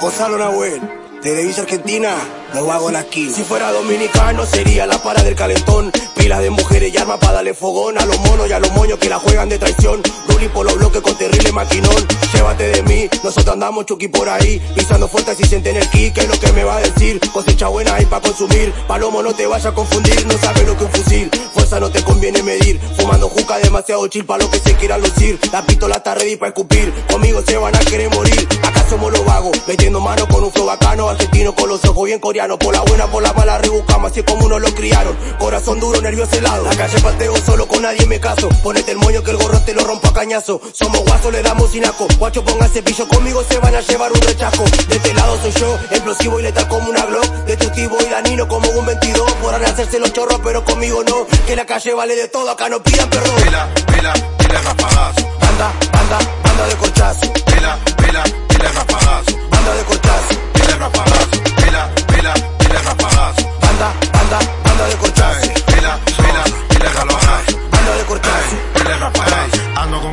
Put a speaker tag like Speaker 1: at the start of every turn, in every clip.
Speaker 1: Gonzalo Nahuel, desde Villa Argentina, lo hago en la esquina. Si fuera dominicano sería la para del calentón. Pilas de mujeres y armas para darle fogón a los monos y a los moños que la juegan de traición. Ruli por los bloques con terrible maquinón. Llévate de nosotros andamos chuki por ahí. Pisando fuerte si sienten el ki, que es lo que me va a decir. Cosecha buena ahí para consumir. Palomo no te vaya a confundir, no sabes lo que un fusil. Fuerza no te conviene medir. Fumando juca demasiado chill para lo que se quiera lucir. La pistola está ready para escupir. Conmigo se van a querer morir. Acá somos los vagos, metiendo mano con un flow bacano. Argentino con los ojos bien coreanos. Por la buena, por la mala rebuscamos, así es como uno lo criaron. Corazón duro, nervioso helado. La calle pateo solo con nadie me caso. Ponete el moño que el gorro te lo rompo a cañazo. Somos guasos, le damos sinaco. Guacho, póngase pillo conmigo, se van a llevar un rechazo. De este lado soy yo, explosivo y letal como una Glock. Destructivo y danino como un 22. Podrán hacerse los chorros, pero conmigo no. Que la calle vale de todo, acá no pidan perdón.
Speaker 2: Pila, pila, pila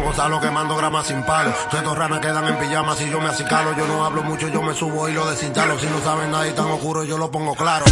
Speaker 3: Gonzalo quemando grama sin palo. Todas estos ranas quedan en pijama si yo me acicalo. Yo no hablo mucho, yo me subo y lo desinstalo. Si no saben nada y tan oscuro, yo lo pongo claro.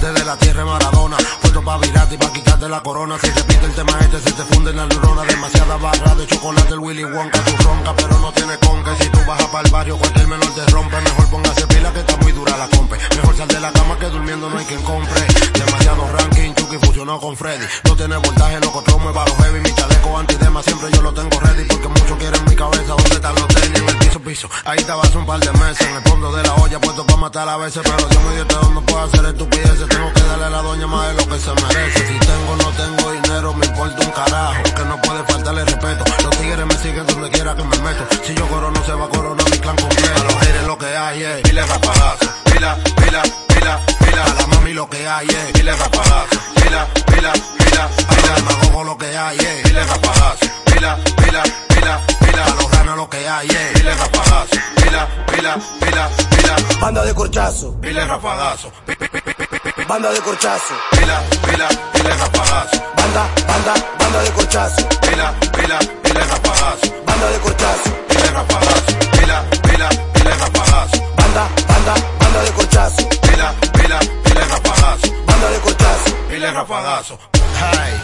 Speaker 3: Desde la tierra Maradona, puesto pa' virarte y pa' quitarte la corona. Si repite el tema este, se te funden las neuronas. Demasiada barra de chocolate, el Willy Wonka. Tú ronca, pero no tiene con que si tú bajas para el barrio, cualquier menor te rompe. Mejor póngase pila que está muy dura la compe. Mejor sal de la cama que durmiendo no hay quien compre. Demasiado ranking, Chucky fusionó con Freddy. No tiene voltaje, loco, todo mueva los heavy. Mi chaleco antidema siempre yo lo tengo ready. Porque muchos quieren mi cabeza. ¿Dónde están los tenis? En el piso, piso. Ahí estaba hace un par de meses. En el fondo de la olla, puesto para matar a veces. Pero Dios me dio todo, no puedo hacer estupideces. Tengo que darle a la doña más de lo que se merece. Si tengo o no tengo dinero, me importa un carajo. Que no puede faltarle respeto. Los tigres me siguen donde quiera que me meto. Si yo coro, no se va a coronar mi clan completo. A los haters lo que hay, eh.
Speaker 2: Pila rapagazo. Pila, pila, pila, pila.
Speaker 3: A la mami lo que hay, eh.
Speaker 2: Pila rapagazo. Pila, pila, pila,
Speaker 3: A
Speaker 2: pila.
Speaker 3: los demagogos lo que hay, eh.
Speaker 2: Pila rapagazo. Pila, pila, pila, pila.
Speaker 3: A los ranas lo que hay, eh.
Speaker 2: Pila rapagazo. Pila, pila, pila, pila.
Speaker 1: Banda de corchazo.
Speaker 2: Pila rapagazo. Pi- pi- pi- pi- pi- pi-
Speaker 1: Banda de corchazo.
Speaker 2: Pila, pila, pila rapagazo.
Speaker 1: Banda, banda, banda de corchazo.
Speaker 2: Pila, pila, pila rapagazo.
Speaker 1: Banda de corchazo.
Speaker 2: Pila rapagazo. Pila, pila, pila rapagazo.
Speaker 1: Banda, banda, banda de corchazo.
Speaker 2: Pila, pila, pila rapagazo.
Speaker 1: Banda de corchazo.
Speaker 2: Pila rapagazo.
Speaker 3: Hey,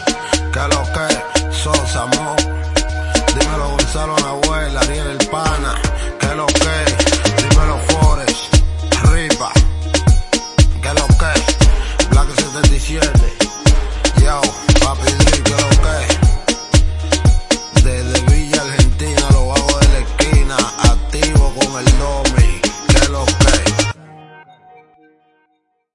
Speaker 3: que lo que, Sosa, mo.